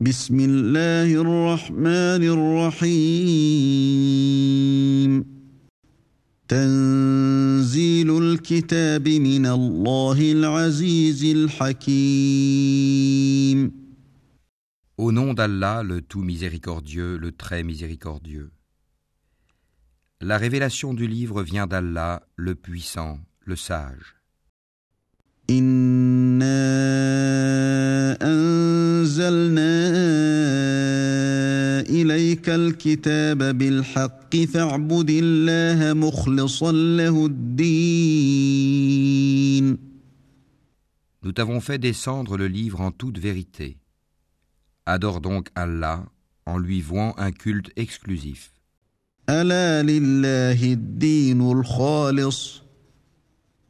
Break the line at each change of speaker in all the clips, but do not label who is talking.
بسم الله الرحمن الرحيم تنزيل الكتاب من الله العزيز الحكيم
Au nom d'Allah, le tout miséricordieux, le très miséricordieux. La révélation du livre vient d'Allah, le puissant, le sage.
إنا أنزلنا إليك الكتاب بالحق فاعبد الله مخلصا له الدين
Nous t'avons fait descendre le livre en toute vérité. Adore donc Allah en lui vouant un culte exclusif.
ألا لله الدين الخالص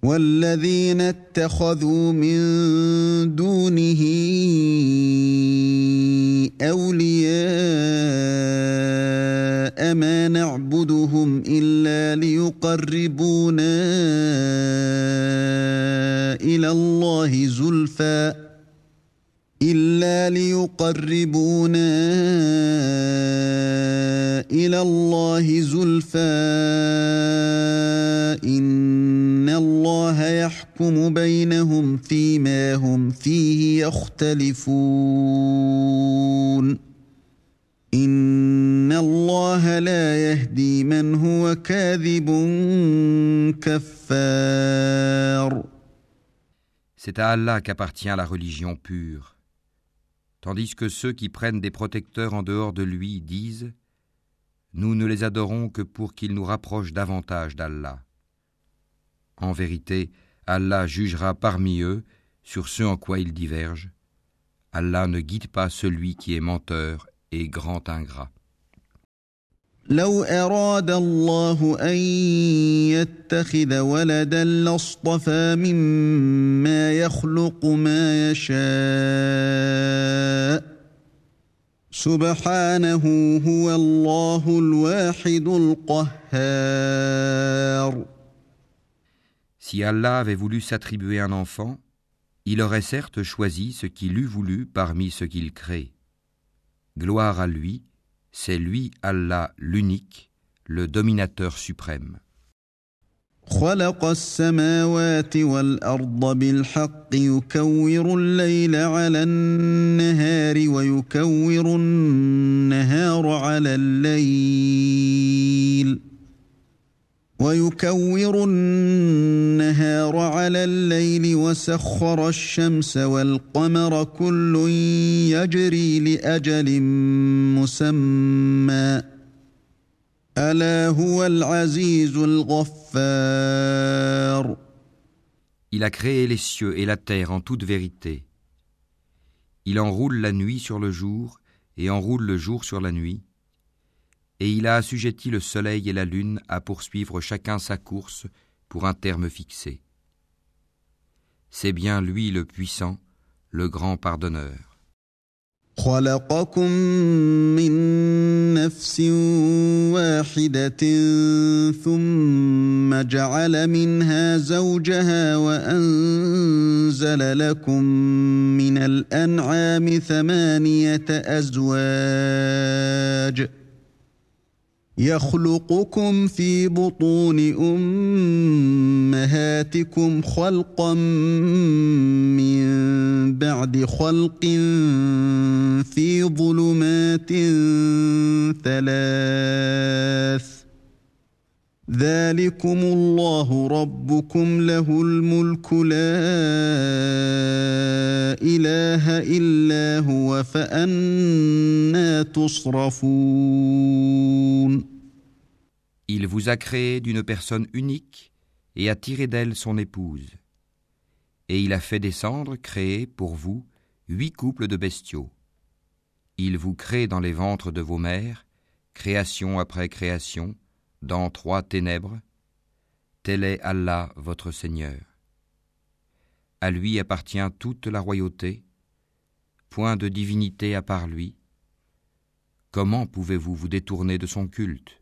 والذين اتخذوا من دونه أولياء ما نعبدهم إلا ليقربونا إلى الله زلفى إلا ليقربونا إلى الله زلفى الله يحكم بينهم فيما هم فيه يختلفون إن الله لا يهدي من هو كاذب كفار
C'est à Allah qu'appartient la religion pure. Tandis que ceux qui prennent des protecteurs en dehors de lui disent Nous ne les adorons que pour qu'ils nous rapprochent davantage d'Allah. En vérité, Allah jugera parmi eux sur ce en quoi ils divergent. Allah ne guide pas celui qui est menteur et grand ingrat.
لو أراد الله أن يتخذ ولدا لاصطفى مما يخلق ما يشاء سبحانه هو الله الواحد القهار
Si Allah avait voulu s'attribuer un enfant, il aurait certes choisi ce qu'il eût voulu parmi ce qu'il crée. Gloire à lui, c'est lui Allah l'unique, le dominateur suprême.
خلق السماوات والأرض بالحق يكور الليل على النهار ويكور النهار على الليل ويكور النهار على الليل وسخر الشمس والقمر كل يجري لأجل مسمى ألا هو العزيز الغفار
Il a créé les cieux et la terre en toute vérité. Il enroule la nuit sur le jour et enroule le jour sur la nuit. Et il a assujetti le soleil et la lune à poursuivre chacun sa course pour un terme fixé. C'est bien lui le puissant, le grand pardonneur.
خلقكم من نفس واحدة ثم جعل منها زوجها وأنزل لكم من الأنعام ثمانية أزواج يخلقكم في بطون أمهاتكم خلقا من بعد خلق في ظلمات ثلاث ذلكم الله ربكم له الملك لا إله إلا هو فأنا تصرفون
Il vous a créé d'une personne unique et a tiré d'elle son épouse. Et il a fait descendre, créer pour vous, huit couples de bestiaux. Il vous crée dans les ventres de vos mères, création après création, dans trois ténèbres. Tel est Allah votre Seigneur. À lui appartient toute la royauté, point de divinité à part lui. Comment pouvez-vous vous détourner de son culte?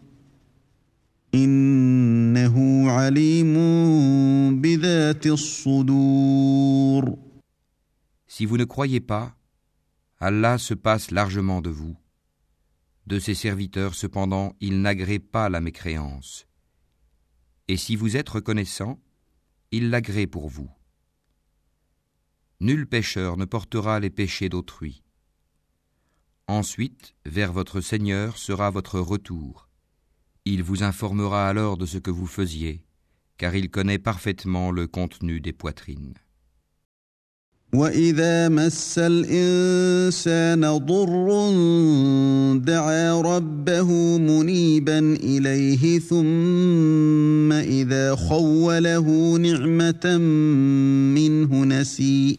إنه عليم بذات الصدور
Si vous ne croyez pas, Allah se passe largement de vous. De ses serviteurs, cependant, il n'agrée pas la mécréance. Et si vous êtes reconnaissant, il l'agrée pour vous. Nul pécheur ne portera les péchés d'autrui. Ensuite, vers votre Seigneur sera votre retour. Il vous informera alors de ce que vous faisiez, car il connaît parfaitement le contenu des poitrines.
واذا مس الانسان ضر دعا ربه منيبا اليه ثم اذا خوله نعمه منه نسي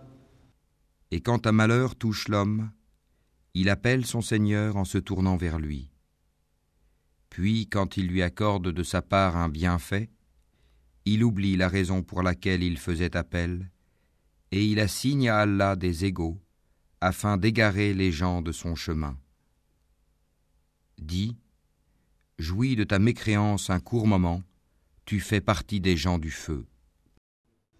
Et quand un malheur touche l'homme, il appelle son Seigneur en se tournant vers lui. Puis, quand il lui accorde de sa part un bienfait, il oublie la raison pour laquelle il faisait appel, et il assigne à Allah des égaux, afin d'égarer les gens de son chemin. Dis, jouis de ta mécréance un court moment, tu fais partie des gens du feu.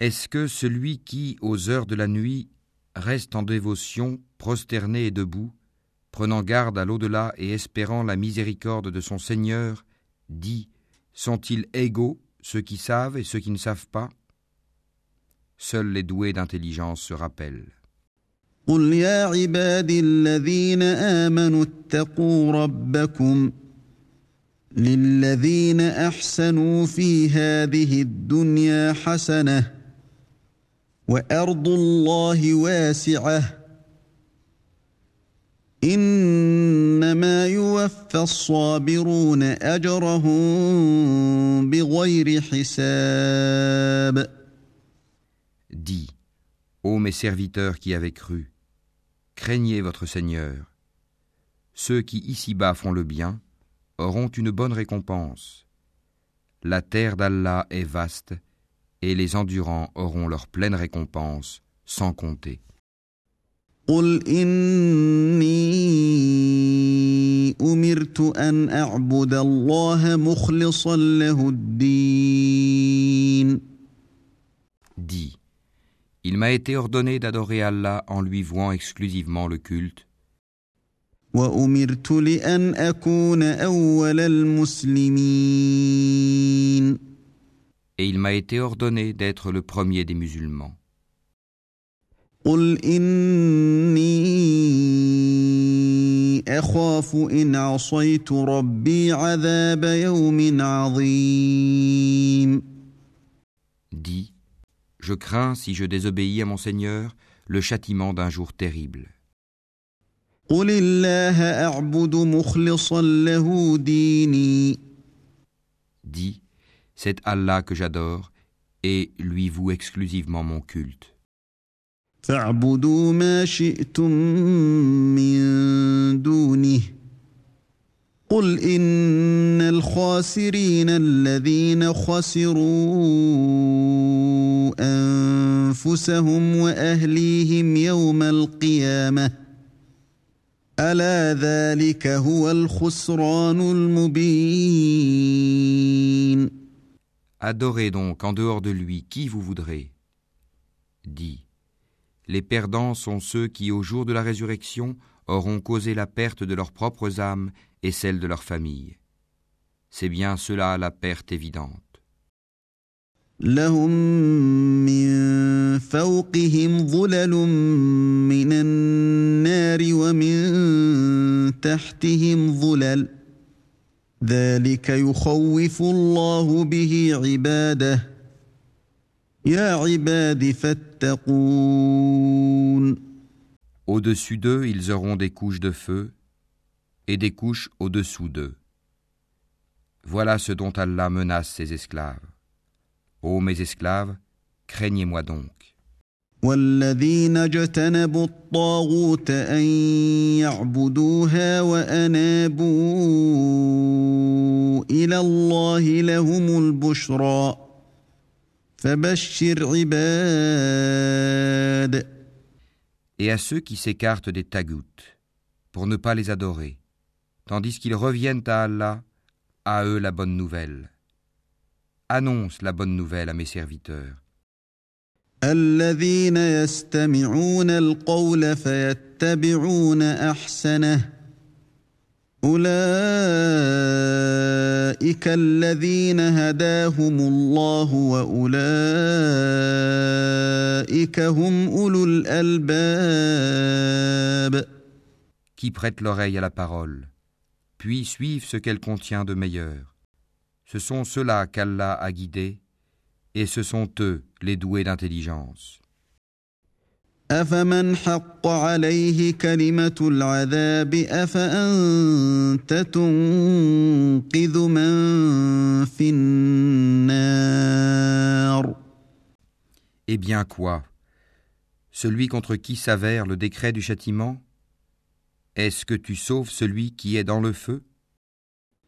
Est-ce que celui qui, aux heures de la nuit, reste en dévotion, prosterné et debout, prenant garde à l'au-delà et espérant la miséricorde de son Seigneur, dit Sont-ils égaux, ceux qui savent et ceux qui ne savent pas? Seuls les doués d'intelligence se rappellent.
للذين احسنوا في هذه الدنيا حسنه وارض الله واسعه انما يوفى الصابرون اجرهم بغير حساب
Dis, ô mes serviteurs qui avez cru, craignez votre Seigneur. Ceux qui ici-bas font le bien, auront une bonne récompense. La terre d'Allah est vaste, et les endurants auront leur pleine récompense, sans compter. Dis, il m'a été ordonné d'adorer Allah en lui vouant exclusivement le culte,
et
il m'a été ordonné d'être le premier des musulmans. Dis, je crains si je désobéis à mon Seigneur le châtiment d'un jour terrible.
قل الله أعبد مخلصا له ديني.
Dis, C'est Allah que j'adore et lui voue exclusivement mon culte.
فاعبدوا ما شئتم من دونه. قل ان الخاسرين الذين خسروا انفسهم واهليهم يوم القيامه. الا ذلك هو الخسران المبين
Adorez donc en dehors de lui qui vous voudrez. Dis, les perdants sont ceux qui, au jour de la résurrection, auront causé la perte de leurs propres âmes et celle de leur famille. C'est bien cela la perte évidente.
لهم من فوقهم ظلل من النار ومن تحتهم ظلل ذلك يخوف الله به عباده يا عباد فاتقون
Au-dessus d'eux, ils auront des couches de feu et des couches au-dessous d'eux. Voilà ce dont Allah menace ses esclaves. Ô mes esclaves, craignez-moi donc.
والذين اجتنبوا الطاغوت أن يعبدوها وأنابوا إلى الله لهم البشرى فبشر عباد
Et à ceux qui s'écartent des tagoutes, pour ne pas les adorer, tandis qu'ils reviennent à Allah, à eux la bonne nouvelle. Annonce la bonne nouvelle à mes serviteurs.
الذين يستمعون القول فيتبعون احسنه اولئك الذين هداهم الله واولئك هم اولو الالباب
qui prêtent l'oreille à la parole, puis suivent ce qu'elle contient de meilleur. ce sont ceux-là qu'Allah a guidés, et ce sont eux les doués d'intelligence. Eh bien quoi? Celui contre qui s'avère le décret du châtiment? Est-ce que tu sauves celui qui est dans le feu?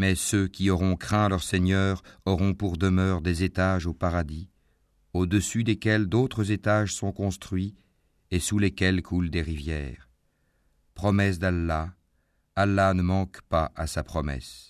Mais ceux qui auront craint leur Seigneur auront pour demeure des étages au paradis, au-dessus desquels d'autres étages sont construits et sous lesquels coulent des rivières. Promesse d'Allah, Allah ne manque pas à sa promesse.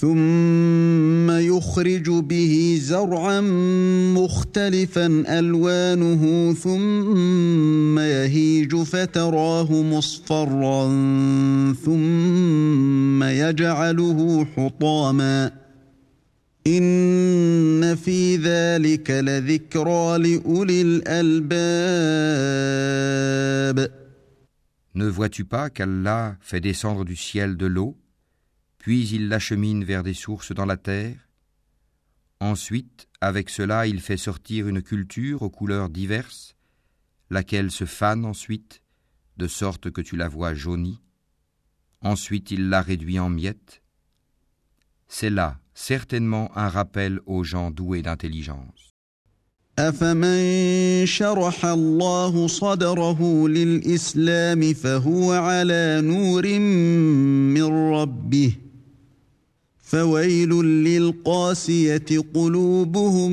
ثم يخرج به زرعا مختلفا ألوانه ثم يهيج فتراه مصفرا ثم يجعله حطاما. إن في ذلك لذكرى لأولي الألباب.
Ne vois-tu pas qu'Allah fait descendre du ciel de l'eau, puis il l'achemine vers des sources dans la terre Ensuite, avec cela, il fait sortir une culture aux couleurs diverses, laquelle se fane ensuite, de sorte que tu la vois jaunie. Ensuite, il la réduit en miettes. C'est là, certainement, un rappel aux gens doués d'intelligence.
أفمن شرح الله صدره للإسلام فهو على نور من ربه فويل للقاسية قلوبهم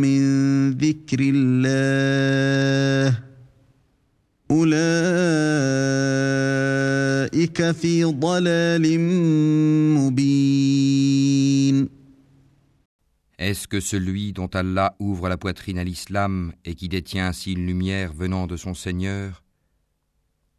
من ذكر الله ذلك في ضلال مبين
Est-ce que celui dont Allah ouvre la poitrine à l'islam et qui détient ainsi une lumière venant de son Seigneur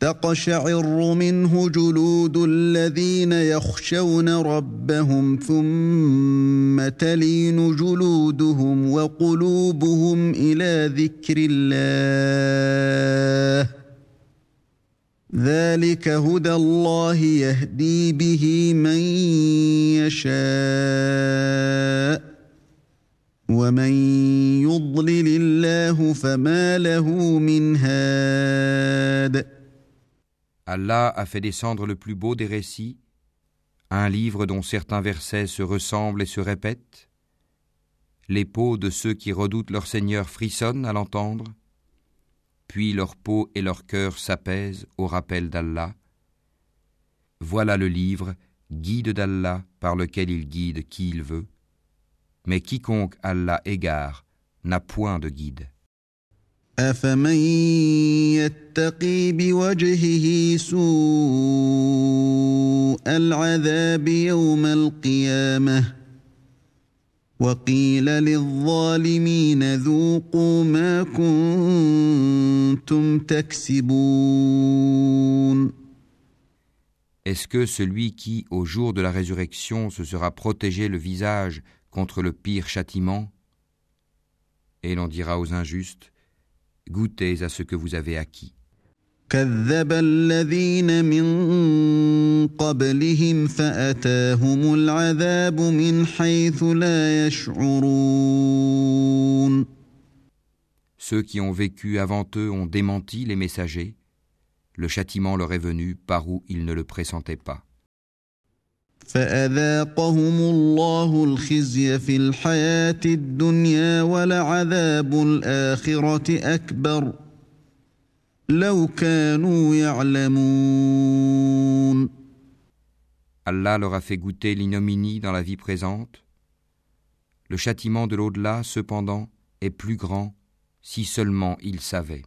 تقشعر منه جلود الذين يخشون ربهم ثم تلين جلودهم وقلوبهم إلى ذكر الله. ذلك هدى الله يهدي به من يشاء ومن يضلل الله فما له من هاد.
Allah a fait descendre le plus beau des récits, un livre dont certains versets se ressemblent et se répètent. Les peaux de ceux qui redoutent leur Seigneur frissonnent à l'entendre, puis leur peau et leur cœur s'apaisent au rappel d'Allah. Voilà le livre, guide d'Allah, par lequel il guide qui il veut. Mais quiconque Allah égare n'a point de guide.
أفمن يتقي بوجهه سوء العذاب يوم القيامة وقيل للظالمين ذوقوا ما كنتم تكسبون
Est-ce que celui qui, au jour de la résurrection, se sera protégé le visage contre le pire châtiment Et l'on dira aux injustes, goûtez à ce que vous avez acquis.
كذب الذين من قبلهم فأتاهم العذاب من حيث لا يشعرون
Ceux qui ont vécu avant eux ont démenti les messagers. Le châtiment leur est venu par où ils ne le pressentaient pas.
فأذاقهم الله الخزي في الحياة الدنيا ولعذاب الآخرة أكبر لو كانوا يعلمون
Allah leur a fait goûter l'ignominie dans la vie présente. Le châtiment de l'au-delà, cependant, est plus grand si seulement ils savaient.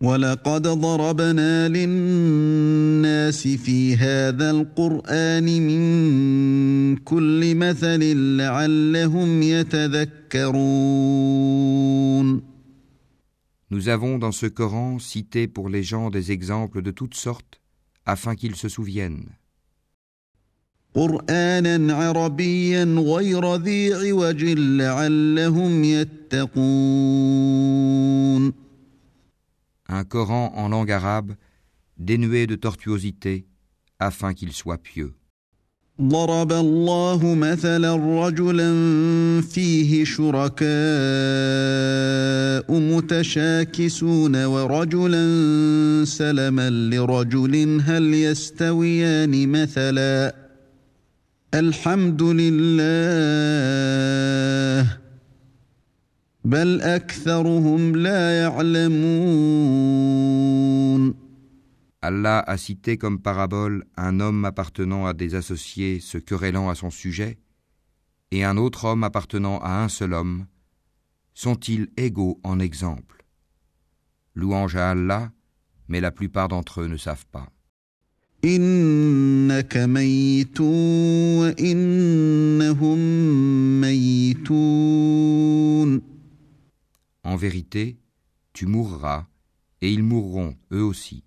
ولقد ضربنا للناس في هذا القرآن من كل مثل لعلهم يتذكرون
Nous avons dans ce Coran cité pour les gens des exemples de toutes sortes afin qu'ils se souviennent.
قرآنا عربيا غير ذي عوج لعلهم يتقون
Un Coran en langue arabe dénué de tortuosité afin qu'il soit pieux.
ضرب الله مثلا رجلا فيه شركاء متشاكسون ورجلا سلما لرجل هل يستويان مثلا الحمد لله بل اكثرهم لا يعلمون
Allah a cité comme parabole un homme appartenant à des associés se querellant à son sujet, et un autre homme appartenant à un seul homme. Sont-ils égaux en exemple Louange à Allah, mais la plupart d'entre eux ne savent pas. vérité, tu mourras, et ils mourront eux aussi.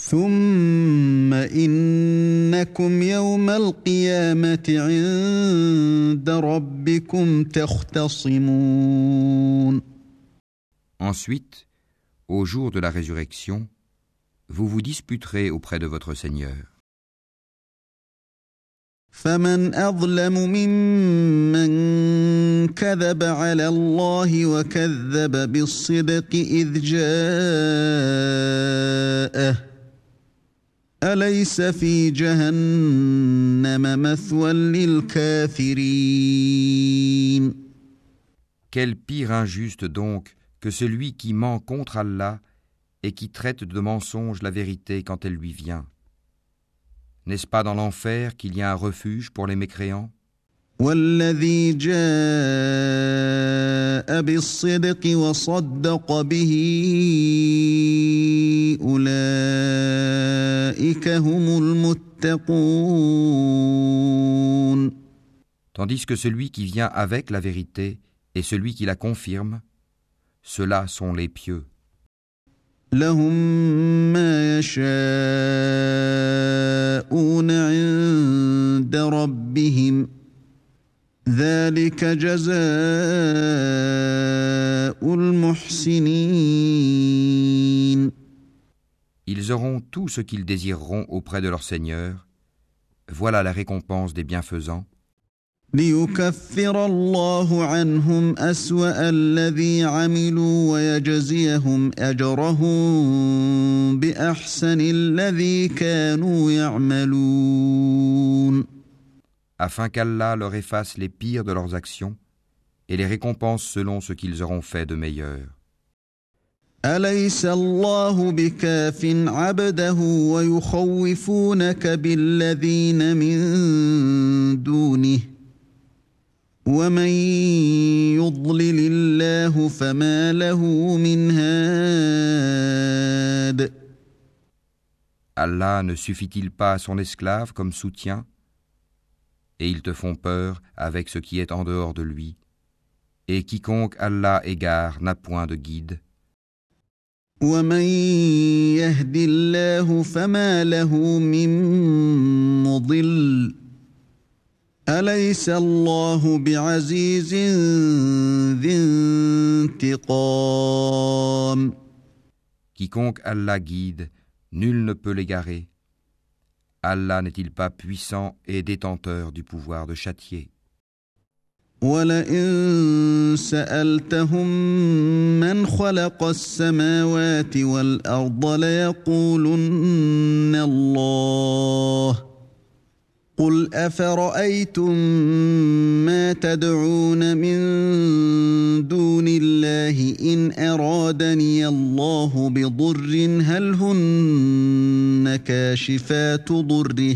ثم إنكم يوم القيامة عند ربكم تختصمون
Ensuite, au jour de la résurrection, vous vous disputerez auprès de votre Seigneur.
فمن أظلم ممن كذب على الله وكذب بالصدق إذ جاءه أليس في جهنم مثوى للكافرين
Quel pire injuste donc que celui qui ment contre Allah et qui traite de mensonge la vérité quand elle lui vient. N'est-ce pas dans l'enfer qu'il y a un refuge pour les mécréants
والذي جاء بالصدق وصدق به أولئك هم المتقون
Tandis que celui qui vient avec la vérité et celui qui la confirme, ceux-là sont les pieux.
لهم ما يشاءون عند ربهم ذلك جزاء المحسنين
Ils auront tout ce qu'ils désireront auprès de leur Seigneur. Voilà la récompense des bienfaisants.
ليكفر الله عنهم أسوأ الذي عملوا ويجزيهم أجرهم بأحسن الذي كانوا يعملون
afin qu'Allah leur efface les pires de leurs actions et les récompense selon ce qu'ils auront fait de meilleur.
أليس الله بكاف عبده ويخوفونك بالذين من دونه ومن يضلل الله فما له من هاد
Allah ne suffit-il pas à son esclave comme soutien et ils te font peur avec ce qui est en dehors de lui. Et quiconque Allah égare n'a point de guide. Quiconque Allah guide, nul ne peut l'égarer. Allah n'est-il pas puissant et détenteur du pouvoir de châtier?
قل أفرأيتم ما تدعون من دون الله إن أرادني الله بضر هل هن كاشفات ضره؟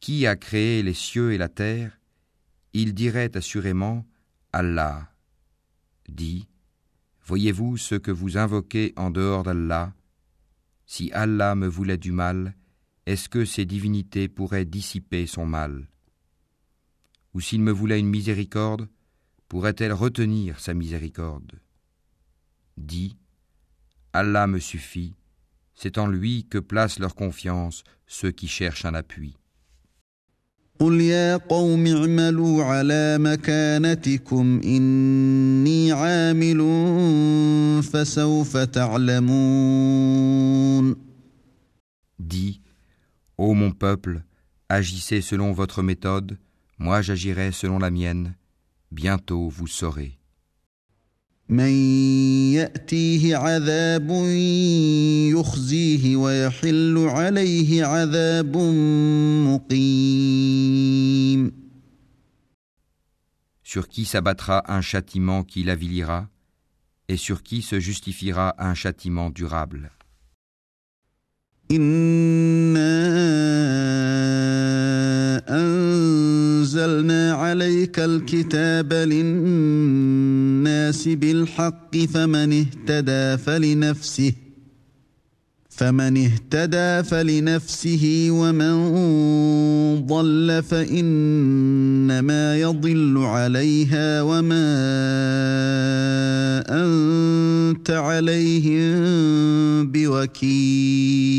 qui a créé les cieux et la terre, ils diraient assurément Allah. Dis, voyez-vous ce que vous invoquez en dehors d'Allah? Si Allah me voulait du mal, est-ce que ces divinités pourraient dissiper son mal? Ou s'il me voulait une miséricorde, pourrait-elle retenir sa miséricorde? Dis, Allah me suffit, c'est en lui que placent leur confiance ceux qui cherchent un appui. Dis, ô mon peuple, agissez selon votre méthode, moi j'agirai selon la mienne, bientôt vous saurez.
Celui
Sur qui s'abattra un châtiment qui l'avilira et sur qui se justifiera un châtiment durable.
أنزلنا عليك الكتاب للناس بالحق فمن اهتدى فلنفسه فمن اهتدى فلنفسه ومن ضل فإنما يضل عليها وما أنت عليهم بوكيل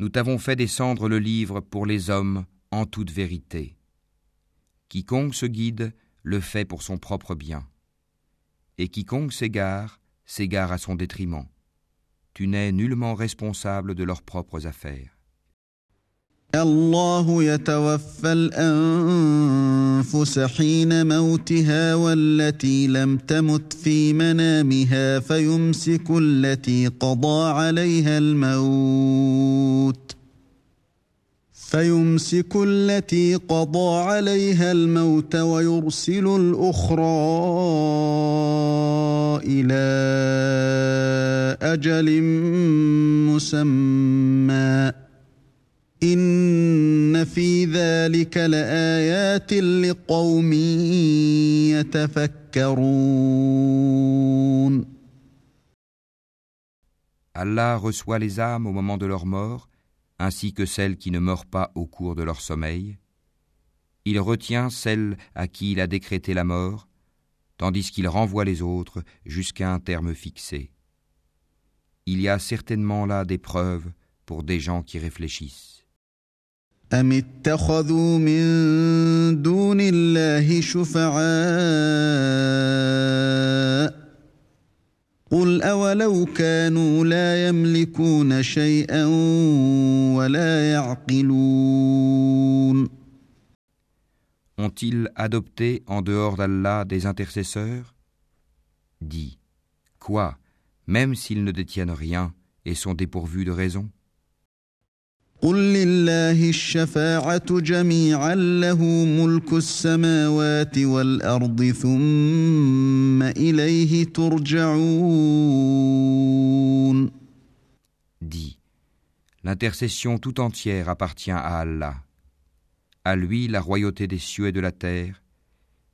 Nous t'avons fait descendre le livre pour les hommes en toute vérité. Quiconque se guide le fait pour son propre bien. Et quiconque s'égare, s'égare à son détriment. Tu n'es nullement responsable de leurs propres affaires.
الله يتوفى الانفس حين موتها والتي لم تمت في منامها فيمسك التي قضى عليها الموت فيمسك التي قضى عليها الموت ويرسل الأخرى إلى أجل مسمى. Allah
reçoit les âmes au moment de leur mort, ainsi que celles qui ne meurent pas au cours de leur sommeil. Il retient celles à qui il a décrété la mort, tandis qu'il renvoie les autres jusqu'à un terme fixé. Il y a certainement là des preuves pour des gens qui réfléchissent.
قل أولو كانوا لا يملكون شيئا ولا يعقلون
Ont-ils adopté en dehors d'Allah des intercesseurs Dis, quoi, même s'ils ne détiennent rien et sont dépourvus de raison
قل لله الشفاعة جميعا له ملك السماوات والأرض ثم إليه ترجعون
Dis, l'intercession tout entière appartient à Allah. À lui la royauté des cieux et de la terre,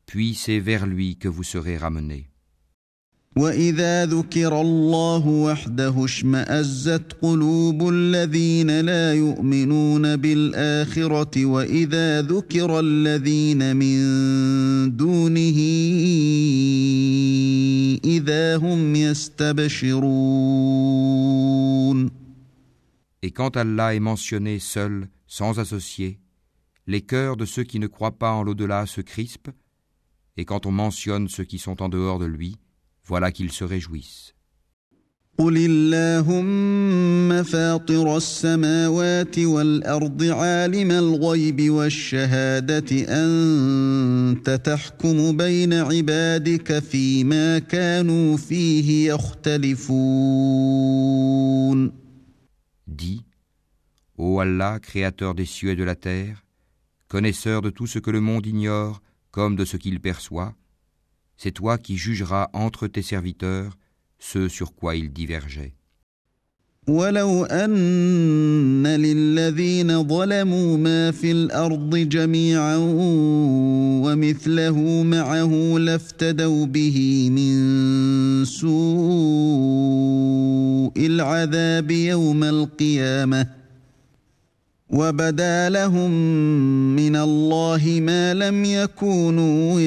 puis c'est vers lui que vous serez ramenés.
واذا ذكر الله وحده اشمازت قلوب الذين لا يؤمنون بالاخره واذا ذكر الذين من دونه اذا هم يستبشرون
Et quand Allah est mentionné seul, sans associé, les cœurs de ceux qui ne croient pas en l'au-delà se crispent, et quand on mentionne ceux qui sont en dehors de lui, voilà qu'ils se réjouissent.
قل اللهم فاطر السماوات والارض عالم الغيب والشهاده انت تحكم بين عبادك فيما كانوا فيه يختلفون
Dis, ô Allah, créateur des cieux et de la terre, connaisseur de tout ce que le monde ignore comme de ce qu'il perçoit, c'est toi qui jugeras entre tes serviteurs ce sur quoi ils divergeaient.
ولو أن للذين ظلموا ما في الأرض جميعا ومثله معه لافتدوا به من سوء العذاب يوم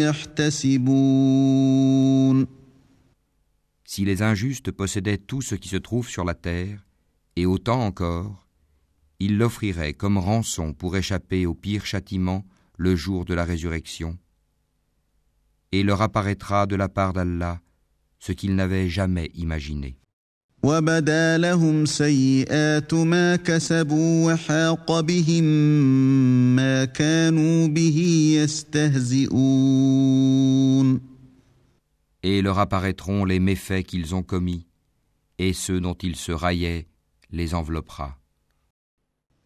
القيامه Si
les injustes possédaient tout ce qui se trouve sur la terre, et autant encore, ils l'offriraient comme rançon pour échapper au pire châtiment le jour de la résurrection, et leur apparaîtra de la part d'Allah ce qu'ils n'avaient jamais imaginé.
وبدا لهم سيئات ما كسبوا وحاق بهم ما كانوا به يستهزئون
Et leur apparaîtront les méfaits qu'ils ont commis, et ceux dont ils se raillaient les enveloppera.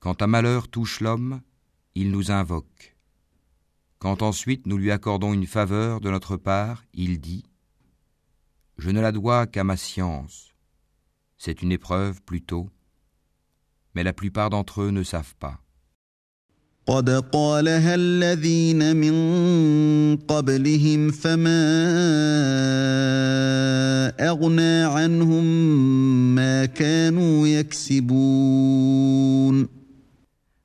Quand un malheur touche l'homme, il nous invoque. Quand ensuite nous lui accordons une faveur de notre part, il dit Je ne la dois qu'à ma science. C'est une épreuve plutôt. mais la plupart d'entre eux ne savent pas.
قد قالها الذين من قبلهم فما أغنى عنهم ما كانوا يكسبون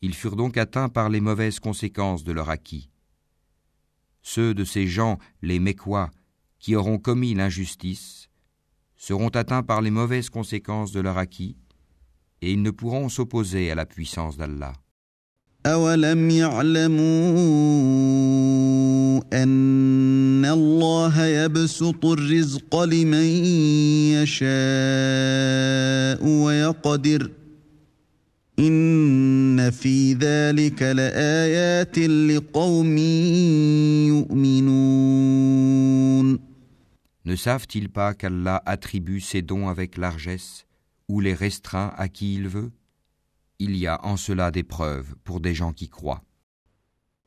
Ils furent donc atteints par les mauvaises conséquences de leur acquis. Ceux de ces gens, les Mécois, qui auront commis l'injustice, seront atteints par les mauvaises conséquences de leur acquis, et ils ne pourront s'opposer à la puissance d'Allah.
أولم يعلموا أن الله يبسط الرزق لمن يشاء ويقدر
Ne savent-ils pas qu'Allah attribue ses dons avec largesse ou les restreint à qui il veut? Il y a en cela des preuves pour des gens qui croient.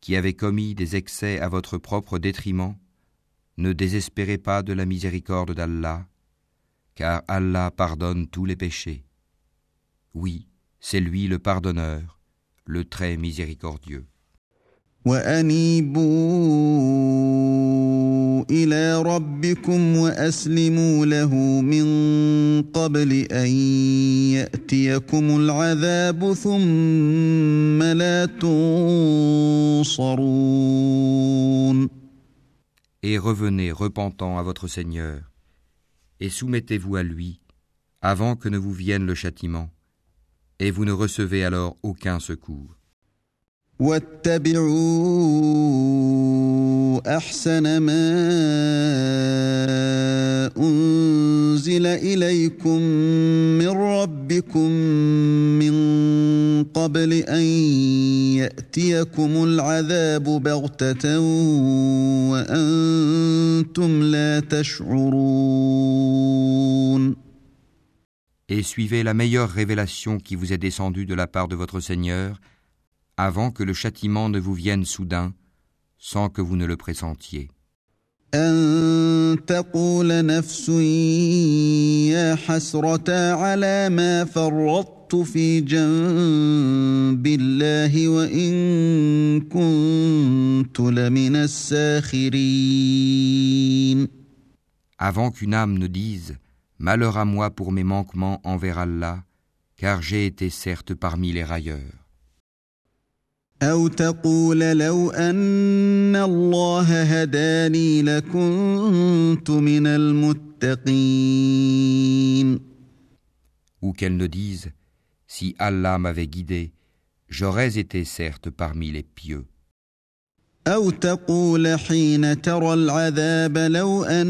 qui avez commis des excès à votre propre détriment, ne désespérez pas de la miséricorde d'Allah, car Allah pardonne tous les péchés. Oui, c'est lui le pardonneur, le très miséricordieux.
وأنيبوا إلى ربكم وأسلموا له من قبل أن يأتيكم العذاب ثم لا تنصرون
Et revenez repentant à votre Seigneur, et soumettez-vous à lui, avant que ne vous vienne le châtiment, et vous ne recevez alors aucun secours.
واتبعوا احسن ما انزل اليكم من ربكم من قبل ان ياتيكم العذاب بغته وانتم لا تشعرون
Et suivez la meilleure révélation qui vous est descendue de la part de votre Seigneur, avant que le châtiment ne vous vienne soudain, sans que vous ne le pressentiez.
أن تقول نفس يا حسرة على ما فرطت في جنب الله وإن كنت لمن الساخرين
Avant qu'une âme ne dise Malheur à moi pour mes manquements envers Allah, car j'ai été certes parmi les railleurs.
أو تقول لو أن الله هداني لكنت من المتقين
Ou qu'elle ne dise Si Allah m'avait guidé, j'aurais été certes parmi les pieux.
أو تقول حين ترى العذاب لو أن